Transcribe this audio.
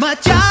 my child